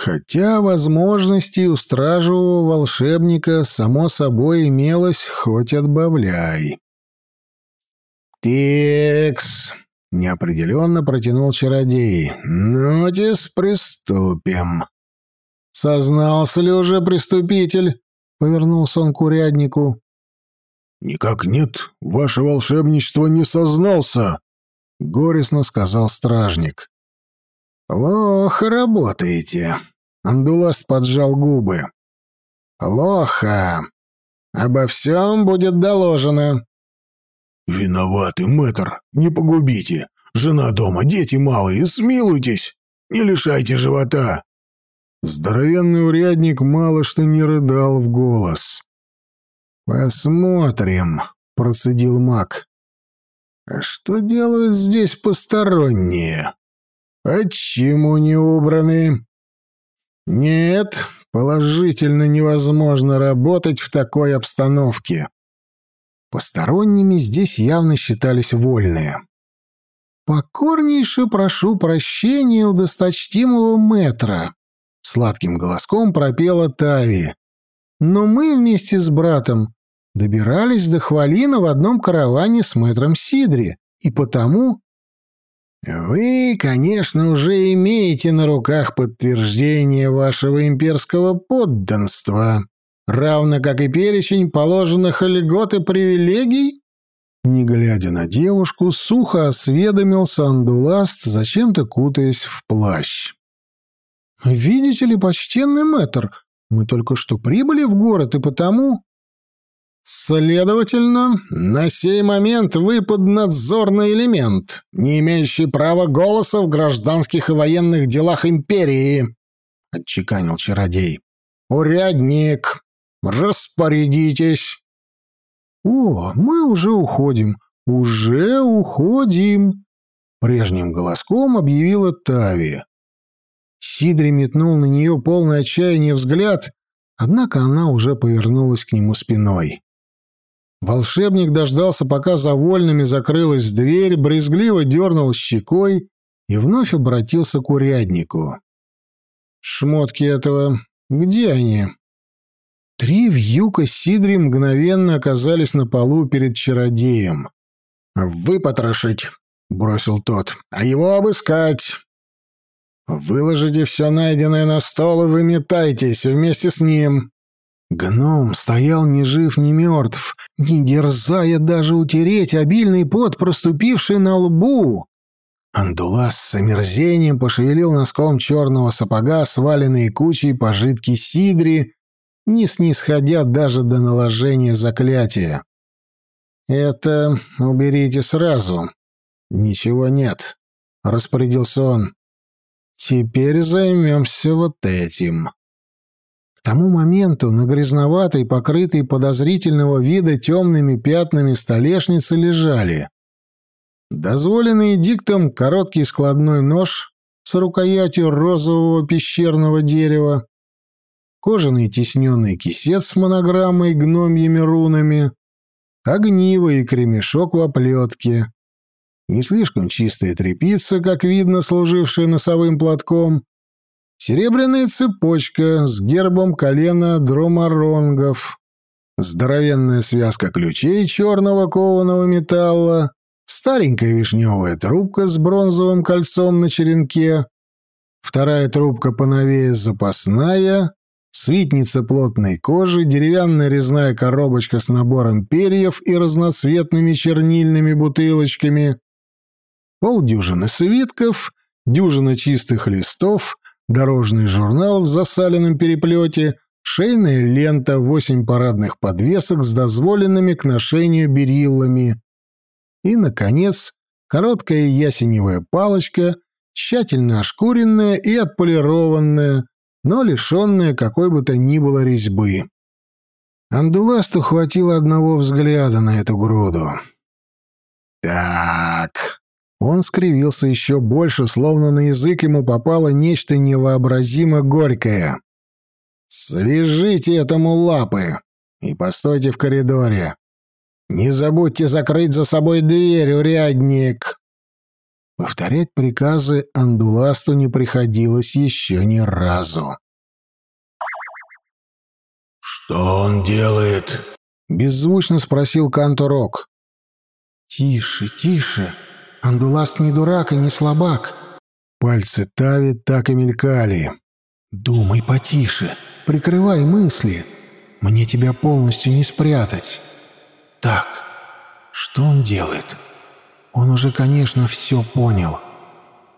Хотя возможностей у стражевого волшебника, само собой, имелось хоть отбавляй. «Текс!» — неопределенно протянул чародей. «Нотис, приступим». «Сознался ли уже преступитель?» — повернулся он к уряднику. «Никак нет, ваше волшебничество не сознался», — горестно сказал стражник. «Плохо работаете», — Андуласт поджал губы. «Плохо. Обо всем будет доложено». «Виноваты, мэтр, не погубите. Жена дома, дети малые, смилуйтесь, не лишайте живота». Здоровенный урядник мало что не рыдал в голос. «Посмотрим», — процедил маг. «А что делают здесь посторонние?» «Почему не убраны?» Нет, положительно невозможно работать в такой обстановке. Посторонними здесь явно считались вольные. «Покорнейше прошу прощения у досточтимого метра», — сладким голоском пропела Тави. «Но мы вместе с братом добирались до Хвалина в одном караване с мэтром Сидри, и потому вы, конечно, уже имеете на руках подтверждение вашего имперского подданства, равно как и перечень положенных льгот и привилегий? Не глядя на девушку, сухо осведомился Андуласт, зачем-то кутаясь в плащ. «Видите ли, почтенный мэтр, мы только что прибыли в город, и потому...» Следовательно, на сей момент вы поднадзорный элемент, не имеющий права голоса в гражданских и военных делах империи, — отчеканил чародей. «Урядник, распорядитесь». «О, мы уже уходим, уже уходим», — прежним голоском объявила Тави. Сидри метнул на нее полный отчаяния взгляд, однако она уже повернулась к нему спиной. Волшебник дождался, пока за вольными закрылась дверь, брезгливо дернул щекой и вновь обратился к уряднику. «Шмотки этого... Где они?» Три вьюка Сидри мгновенно оказались на полу перед чародеем. «Выпотрошить!» — бросил тот. «А его обыскать!» «Выложите все найденное на стол и выметайтесь вместе с ним!» Гном стоял ни жив, ни мертв, не дерзая даже утереть обильный пот, проступивший на лбу. Андулас с омерзением пошевелил носком черного сапога, сваленные кучей пожитки Сидри, не снисходя даже до наложения заклятия. «Это уберите сразу. Ничего нет», — распорядился он. «Теперь займемся вот этим». К тому моменту на грязноватой, покрытой подозрительного вида темными пятнами столешницы лежали дозволенный диктом короткий складной нож с рукоятью розового пещерного дерева, кожаный тисненный кисет с монограммой гномьими рунами, огниво и кремешок в оплетке, не слишком чистая тряпица, как видно, служившая носовым платком, Серебряная цепочка с гербом колена дромаронгов. Здоровенная связка ключей черного кованого металла. Старенькая вишневая трубка с бронзовым кольцом на черенке. Вторая трубка поновее запасная. Свитница плотной кожи, деревянная резная коробочка с набором перьев и разноцветными чернильными бутылочками. Полдюжины свитков, дюжина чистых листов — дорожный журнал в засаленном переплете, шейная лента, восемь парадных подвесок с дозволенными к ношению бериллами и, наконец, короткая ясеневая палочка, тщательно ошкуренная и отполированная, но лишенная какой бы то ни было резьбы. Андуласту хватило одного взгляда на эту груду. «Так», он скривился еще больше, словно на язык ему попало нечто невообразимо горькое. «Свяжите этому лапы и постойте в коридоре. Не забудьте закрыть за собой дверь, урядник!» Повторять приказы Андуласту не приходилось еще ни разу. «Что он делает?» — беззвучно спросил Канторок. «Тише, тише!» Андуласт не дурак и не слабак. Пальцы Тави так и мелькали. Думай потише, прикрывай мысли. Мне тебя полностью не спрятать. Так, что он делает? Он уже, конечно, все понял.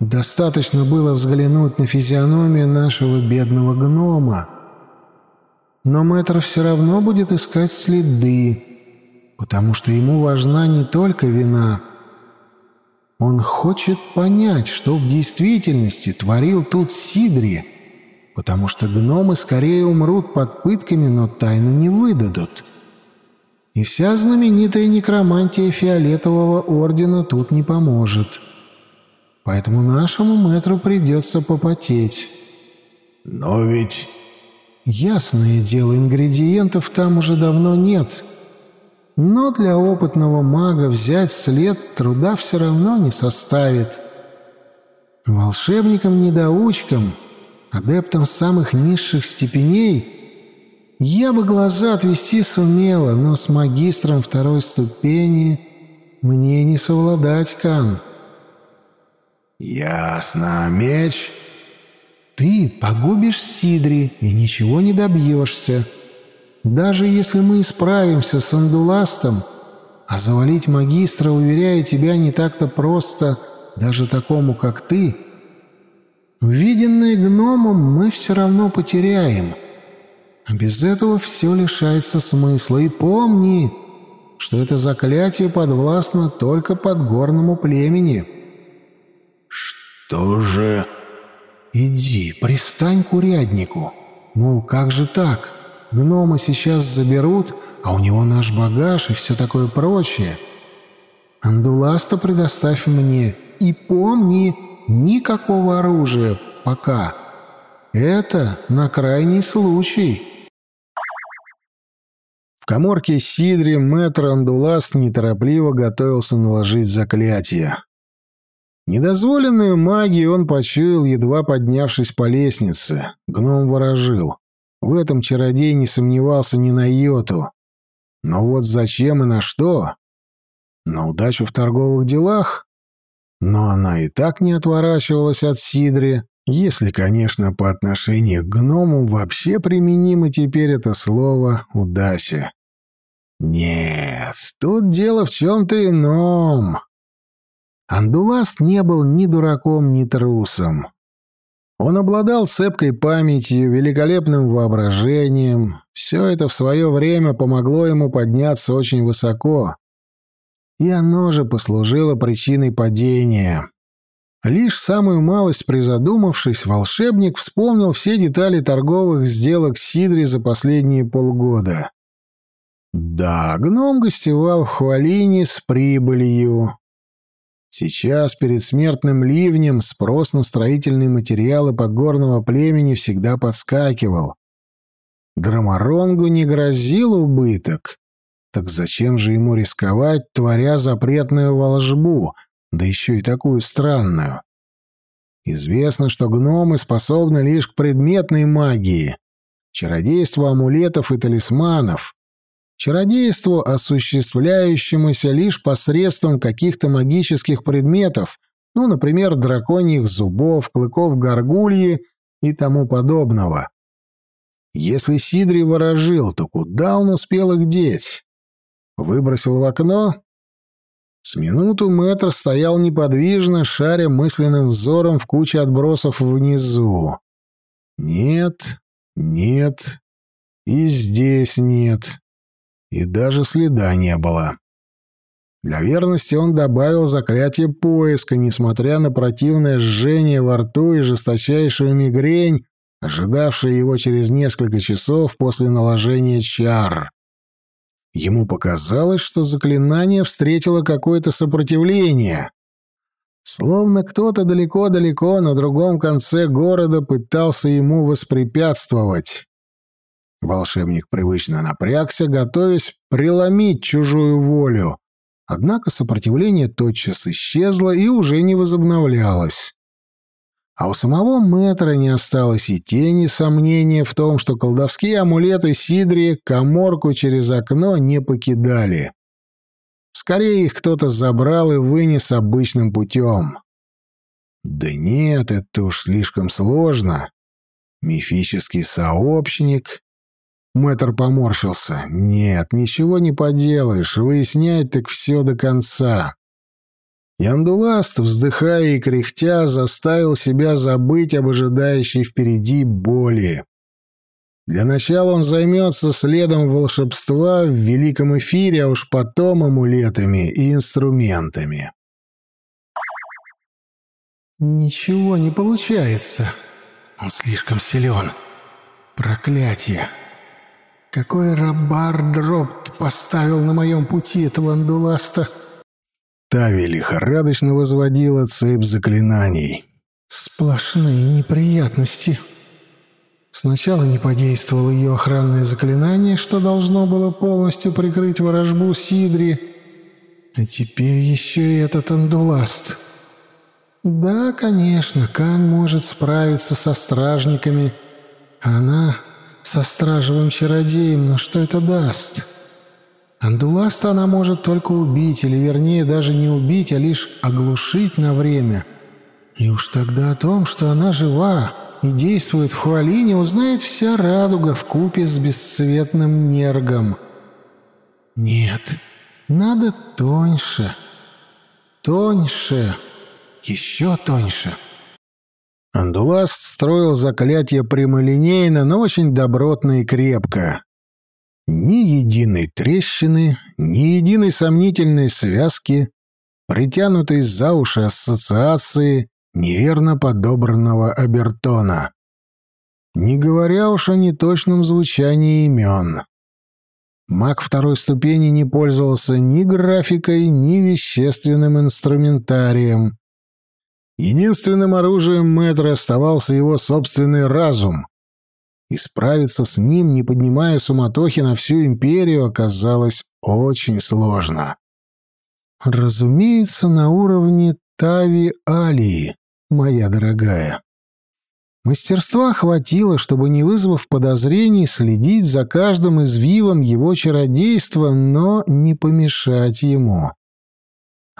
Достаточно было взглянуть на физиономию нашего бедного гнома. Но мэтр все равно будет искать следы, потому что ему важна не только вина, он хочет понять, что в действительности творил тут Сидри, потому что гномы скорее умрут под пытками, но тайну не выдадут. И вся знаменитая некромантия фиолетового ордена тут не поможет. Поэтому нашему мэтру придется попотеть. Но ведь... Ясное дело, ингредиентов там уже давно нет. Но для опытного мага взять след труда все равно не составит. Волшебникам-недоучкам, адептам самых низших степеней я бы глаза отвести сумела, но с магистром второй ступени мне не совладать, Кан. «Ясно. Меч?» «Ты погубишь Сидри и ничего не добьешься. Даже если мы исправимся с Андуластом, а завалить магистра, уверяю тебя, не так-то просто даже такому, как ты, увиденное гномом мы все равно потеряем. А без этого все лишается смысла. И помни, что это заклятие подвластно только подгорному племени». «Что же...» «Иди, пристань к уряднику. Мол, как же так? Гнома сейчас заберут, а у него наш багаж и все такое прочее. Андуласта предоставь мне. И помни, никакого оружия пока. Это на крайний случай». В коморке Сидри мэтр Андуласт неторопливо готовился наложить заклятие. Недозволенную магию он почуял, едва поднявшись по лестнице. Гном ворожил. В этом чародей не сомневался ни на йоту. Но вот зачем и на что? На удачу в торговых делах? Но она и так не отворачивалась от Сидри, если, конечно, по отношению к гному вообще применимо теперь это слово «удача». Нет, тут дело в чем-то ином. Андуласт не был ни дураком, ни трусом. Он обладал цепкой памятью, великолепным воображением. Все это в свое время помогло ему подняться очень высоко. И оно же послужило причиной падения. Лишь самую малость призадумавшись, волшебник вспомнил все детали торговых сделок Сидри за последние полгода. Да, гном гостевал в Хвалине с прибылью. Сейчас перед смертным ливнем спрос на строительные материалы подгорного племени всегда подскакивал. Громоронгу не грозил убыток. Так зачем же ему рисковать, творя запретную волжбу, да еще и такую странную? Известно, что гномы способны лишь к предметной магии, чародейству амулетов и талисманов, чародейству, осуществляющемуся лишь посредством каких-то магических предметов, ну, например, драконьих зубов, клыков горгульи и тому подобного. Если Сидри ворожил, то куда он успел их деть? Выбросил в окно? С минуту мэтр стоял неподвижно, шаря мысленным взором в куче отбросов внизу. Нет, нет, и здесь нет и даже следа не было. Для верности он добавил заклятие поиска, несмотря на противное жжение во рту и жесточайшую мигрень, ожидавшую его через несколько часов после наложения чар. Ему показалось, что заклинание встретило какое-то сопротивление. Словно кто-то далеко-далеко на другом конце города пытался ему воспрепятствовать. Волшебник привычно напрягся, готовясь преломить чужую волю. Однако сопротивление тотчас исчезло и уже не возобновлялось. А у самого мэтра не осталось и тени сомнения в том, что колдовские амулеты Сидри коморку через окно не покидали. Скорее их кто-то забрал и вынес обычным путем. Да нет, это уж слишком сложно. Мифический сообщник, Мэтр поморщился. «Нет, ничего не поделаешь. Выяснять так все до конца». Яндуласт, вздыхая и кряхтя, заставил себя забыть об ожидающей впереди боли. Для начала он займется следом волшебства в великом эфире, а уж потом амулетами и инструментами. «Ничего не получается. Он слишком силен. Проклятие!» Какой рабар-дроп поставил на моем пути этого андуласта!» Тави лихорадочно возводила цепь заклинаний. «Сплошные неприятности. Сначала не подействовало ее охранное заклинание, что должно было полностью прикрыть ворожбу Сидри, а теперь еще и этот андуласт. Да, конечно, Кан может справиться со стражниками, она со стражевым чародеем, но что это даст? Андуласта она может только убить, или вернее даже не убить, а лишь оглушить на время. И уж тогда о том, что она жива и действует в Хуалине, узнает вся радуга в купе с бесцветным нергом. Нет, надо тоньше, тоньше, еще тоньше. Андуласт строил заклятие прямолинейно, но очень добротно и крепко. Ни единой трещины, ни единой сомнительной связки, притянутой за уши ассоциации неверно подобранного обертона. Не говоря уж о неточном звучании имен. Маг второй ступени не пользовался ни графикой, ни вещественным инструментарием. Единственным оружием мэтра оставался его собственный разум. И справиться с ним, не поднимая суматохи на всю империю, оказалось очень сложно. Разумеется, на уровне Тави Алии, моя дорогая. Мастерства хватило, чтобы, не вызвав подозрений, следить за каждым извивом его чародейства, но не помешать ему.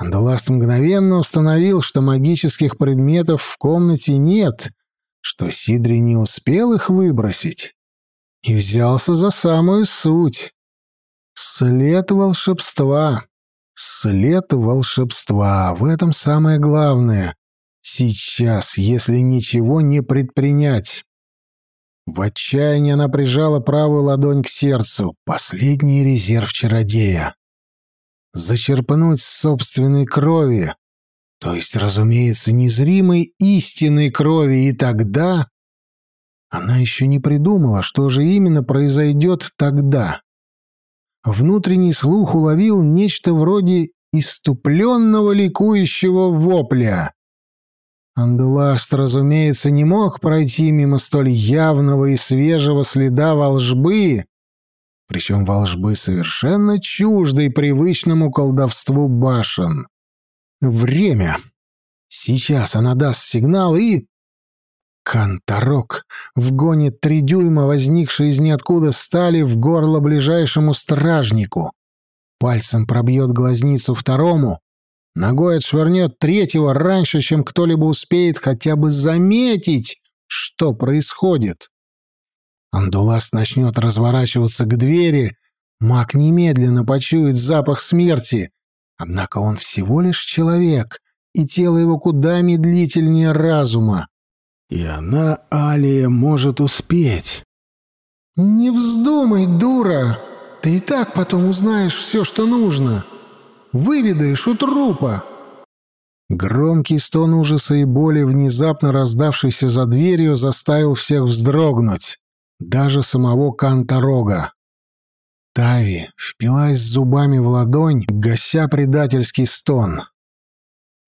Андуласт мгновенно установил, что магических предметов в комнате нет, что Сидри не успел их выбросить, и взялся за самую суть. След волшебства. След волшебства. В этом самое главное. Сейчас, если ничего не предпринять. В отчаянии она прижала правую ладонь к сердцу. Последний резерв чародея. Зачерпнуть собственной крови, то есть, разумеется, незримой истинной крови, и тогда... Она еще не придумала, что же именно произойдет тогда. Внутренний слух уловил нечто вроде иступленного ликующего вопля. Андуласт, разумеется, не мог пройти мимо столь явного и свежего следа волжбы, причем волжбы совершенно чуждой привычному колдовству башен. Время. Сейчас она даст сигнал и... Канторок вгонит три дюйма, возникшей из ниоткуда стали, в горло ближайшему стражнику. Пальцем пробьет глазницу второму, Ногой отшвырнет третьего раньше, чем кто-либо успеет хотя бы заметить, что происходит. Андуласт начнет разворачиваться к двери, маг немедленно почует запах смерти. Однако он всего лишь человек, и тело его куда медлительнее разума. И она, Алия, может успеть. «Не вздумай, дура! Ты и так потом узнаешь все, что нужно!» Выведаешь у трупа!» Громкий стон ужаса и боли, внезапно раздавшийся за дверью, заставил всех вздрогнуть, даже самого Канторога. Тави впилась зубами в ладонь, гася предательский стон.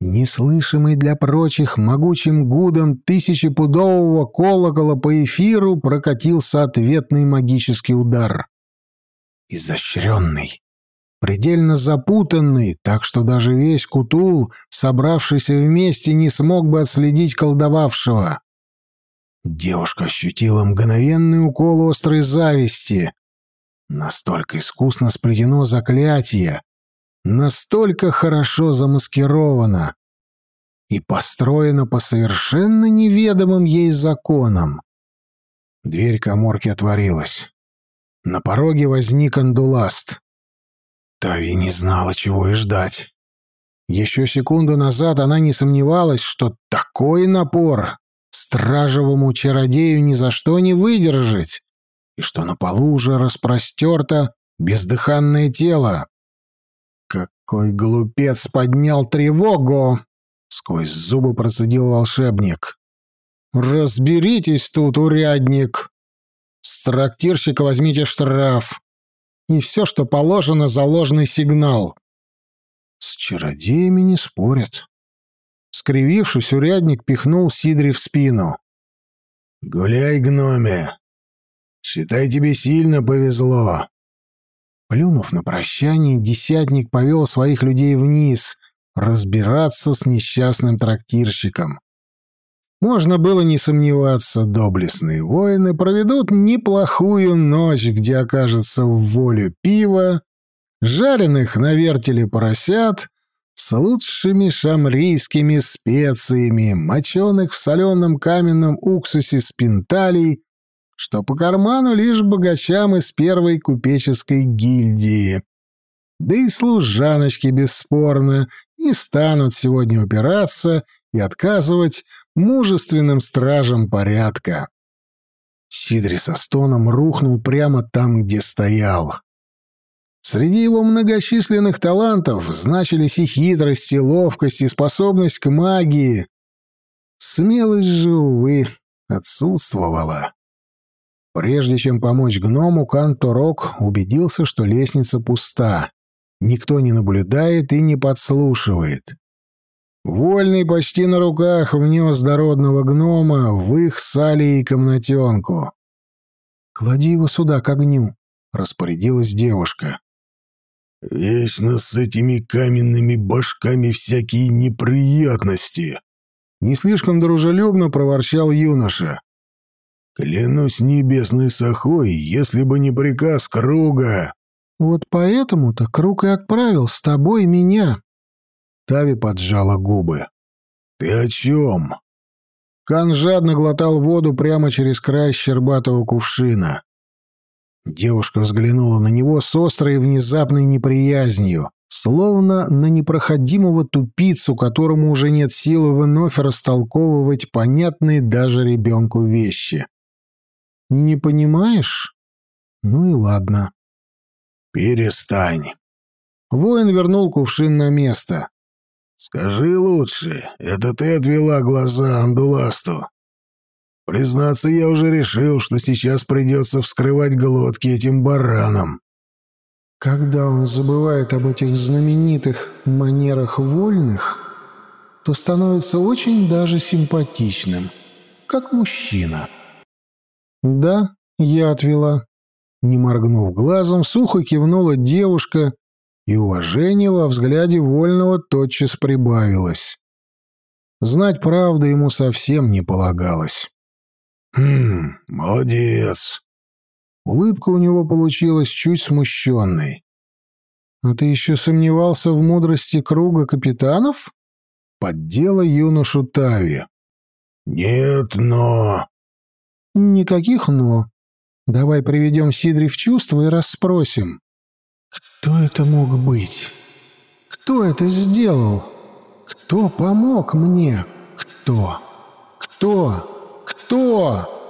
Неслышимый для прочих могучим гудом тысячепудового колокола по эфиру прокатился ответный магический удар. Изощренный, предельно запутанный, так что даже весь Кутул, собравшийся вместе, не смог бы отследить колдовавшего. Девушка ощутила мгновенный укол острой зависти. Настолько искусно сплетено заклятие, настолько хорошо замаскировано и построено по совершенно неведомым ей законам. Дверь коморки отворилась. На пороге возник андуласт. Тави не знала, чего и ждать. Еще секунду назад она не сомневалась, что такой напор стражевому чародею ни за что не выдержать, и что на полу уже распростерто бездыханное тело. «Какой глупец поднял тревогу!» — сквозь зубы процедил волшебник. «Разберитесь тут, урядник! С трактирщика возьмите штраф и все, что положено за ложный сигнал. С чародеями не спорят. Скривившись, урядник пихнул Сидри в спину. «Гуляй, гноме, Считай, тебе сильно повезло». Плюнув на прощание, десятник повел своих людей вниз, разбираться с несчастным трактирщиком. Можно было не сомневаться, доблестные воины проведут неплохую ночь, где окажется в волю пива, жареных на вертеле поросят с лучшими шамрийскими специями, моченых в соленом каменном уксусе спинталей, что по карману лишь богачам из первой купеческой гильдии. Да и служаночки, бесспорно, не станут сегодня упираться и отказывать мужественным стражам порядка. Сидри со стоном рухнул прямо там, где стоял. Среди его многочисленных талантов значились и хитрость, и ловкость, и способность к магии. Смелость же, увы, отсутствовала. Прежде чем помочь гному, Канторок убедился, что лестница пуста. Никто не наблюдает и не подслушивает. Вольный почти на руках внес дородного гнома в их сале и комнатенку. «Клади его сюда, к огню», — распорядилась девушка. «Вечно с этими каменными башками всякие неприятности!» Не слишком дружелюбно проворчал юноша. «Клянусь небесной сахой, если бы не приказ круга!» «Вот поэтому-то круг и отправил с тобой меня!» Тави поджала губы. «Ты о чем?» Кан жадно глотал воду прямо через край щербатого кувшина. Девушка взглянула на него с острой и внезапной неприязнью, словно на непроходимого тупицу, которому уже нет силы вновь растолковывать понятные даже ребенку вещи. «Не понимаешь? Ну и ладно». «Перестань». Воин вернул кувшин на место. «Скажи лучше, это ты отвела глаза Андуласту?» Признаться, я уже решил, что сейчас придется вскрывать глотки этим баранам. Когда он забывает об этих знаменитых манерах вольных, то становится очень даже симпатичным, как мужчина. Да, я отвела. Не моргнув глазом, сухо кивнула девушка, и уважение во взгляде вольного тотчас прибавилось. Знать правду ему совсем не полагалось. «Хм, молодец». Улыбка у него получилась чуть смущенной. «А ты еще сомневался в мудрости круга капитанов?» Поддела юношу Тави. «Нет, но...» «Никаких «но». Давай приведем Сидри в чувство и расспросим. Кто это мог быть? Кто это сделал? Кто помог мне? Кто? Кто?» «Кто?»